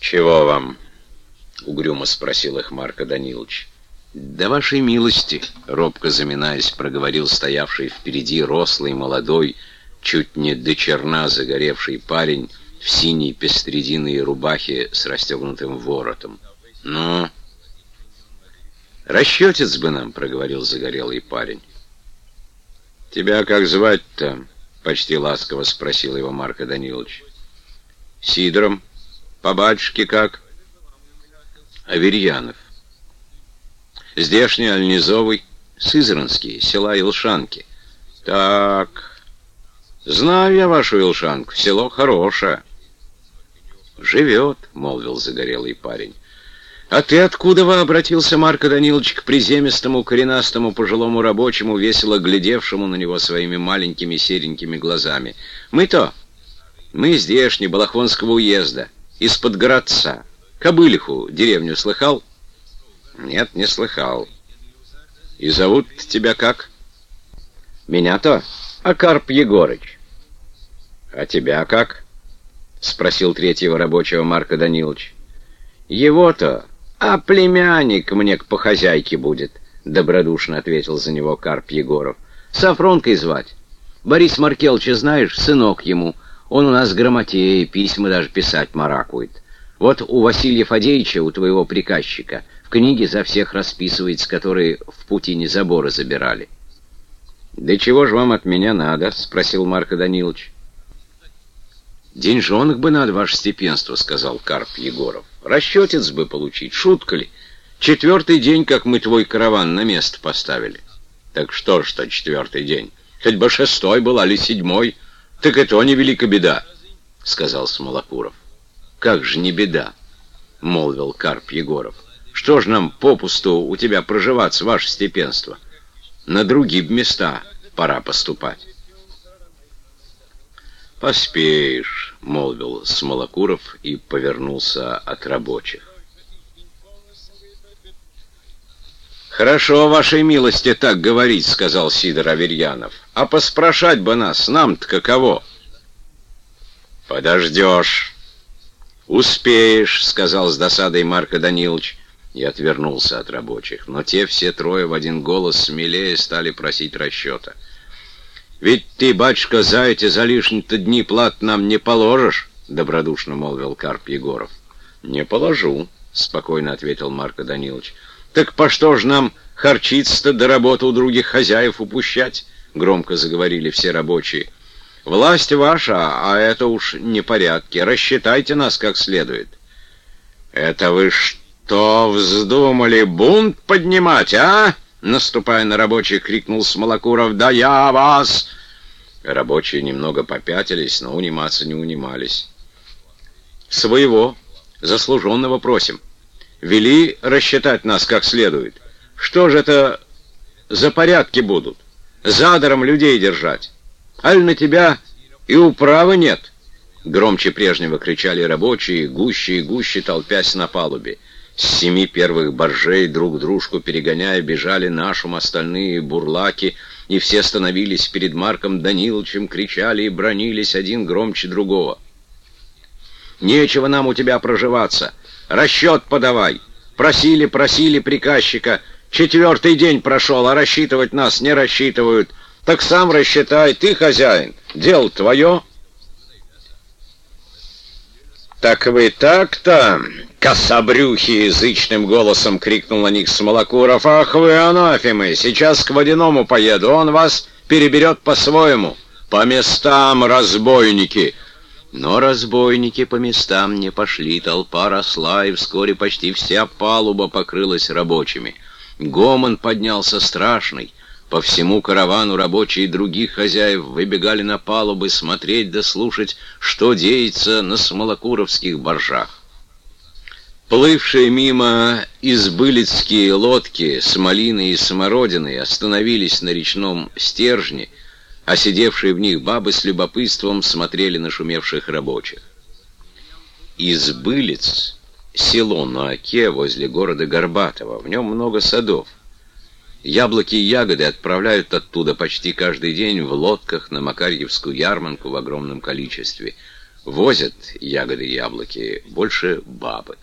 «Чего вам?» — угрюмо спросил их Марко Данилович. «Да вашей милости», — робко заминаясь, проговорил стоявший впереди рослый, молодой, чуть не до черна загоревший парень в синей пестрединой рубахе с расстегнутым воротом. «Ну?» «Расчетец бы нам», — проговорил загорелый парень. «Тебя как звать-то?» — почти ласково спросил его Марко Данилович. «Сидором. По батюшке как?» «Аверьянов». «Здешний, Альнизовый, Сызранский, села Илшанки». «Так, знаю я вашу Илшанку, село хорошее». «Живет», — молвил загорелый парень. «А ты откуда вы?» — обратился Марко Данилович к приземистому, коренастому, пожилому рабочему, весело глядевшему на него своими маленькими серенькими глазами. «Мы-то, мы здешние, Балахонского уезда, из-под городца. Кобылиху деревню слыхал?» «Нет, не слыхал. И зовут тебя как?» «Меня-то Акарп Егорыч». «А тебя как?» — спросил третьего рабочего Марко Данилович. «Его-то...» «А племянник мне по хозяйке будет», — добродушно ответил за него Карп Егоров. «Сафронкой звать. Борис Маркеловича знаешь, сынок ему. Он у нас грамотей, письма даже писать маракует. Вот у Василия Фадеевича, у твоего приказчика, в книге за всех расписывается, которые в Путине заборы забирали». «Да чего же вам от меня надо?» — спросил Марко Данилович. «Деньжонок бы надо, ваше степенство», — сказал Карп Егоров. Расчетец бы получить, шутка ли? Четвертый день, как мы твой караван на место поставили. Так что ж что четвертый день? Хоть бы шестой был, али седьмой. Так это не велика беда, — сказал Смолокуров. Как же не беда, — молвил Карп Егоров. Что ж нам попусту у тебя проживаться, ваше степенство? На другие места пора поступать. «Поспеешь», — молвил Смолокуров и повернулся от рабочих. «Хорошо, вашей милости, так говорить», — сказал Сидор Аверьянов. «А поспрашать бы нас, нам-то каково?» «Подождешь». «Успеешь», — сказал с досадой Марко Данилович и отвернулся от рабочих. Но те все трое в один голос смелее стали просить расчета. «Ведь ты, батюшка, за эти за лишние-то дни плат нам не положишь?» — добродушно молвил Карп Егоров. «Не положу», — спокойно ответил Марко Данилович. «Так по что ж нам харчиться-то до работы у других хозяев упущать?» — громко заговорили все рабочие. «Власть ваша, а это уж не порядки. Рассчитайте нас как следует». «Это вы что вздумали бунт поднимать, а?» Наступая на рабочих, крикнул Смолокуров. «Да я вас!» Рабочие немного попятились, но униматься не унимались. «Своего, заслуженного просим. Вели рассчитать нас как следует. Что же это за порядки будут? Задаром людей держать? Аль на тебя и управы нет?» Громче прежнего кричали рабочие, гуще и гуще толпясь на палубе. С семи первых боржей, друг дружку перегоняя, бежали нашим остальные бурлаки, и все становились перед Марком Даниловичем, кричали и бронились один громче другого. «Нечего нам у тебя проживаться! Расчет подавай! Просили, просили приказчика! Четвертый день прошел, а рассчитывать нас не рассчитывают! Так сам рассчитай, ты хозяин! Дело твое!» «Так вы так-то, кособрюхи!» — язычным голосом крикнул на них Смолокуров. «Ах вы, анафемы! Сейчас к водяному поеду, он вас переберет по-своему. По местам, разбойники!» Но разбойники по местам не пошли, толпа росла, и вскоре почти вся палуба покрылась рабочими. Гомон поднялся страшный. По всему каравану рабочие других хозяев выбегали на палубы смотреть да слушать, что деется на смолокуровских боржах. Плывшие мимо избылицкие лодки с малиной и смородиной остановились на речном стержне, а сидевшие в них бабы с любопытством смотрели на шумевших рабочих. Избылиц — село на Оке возле города Горбатова, в нем много садов. Яблоки и ягоды отправляют оттуда почти каждый день в лодках на Макарьевскую ярмарку в огромном количестве. Возят ягоды и яблоки больше бабы.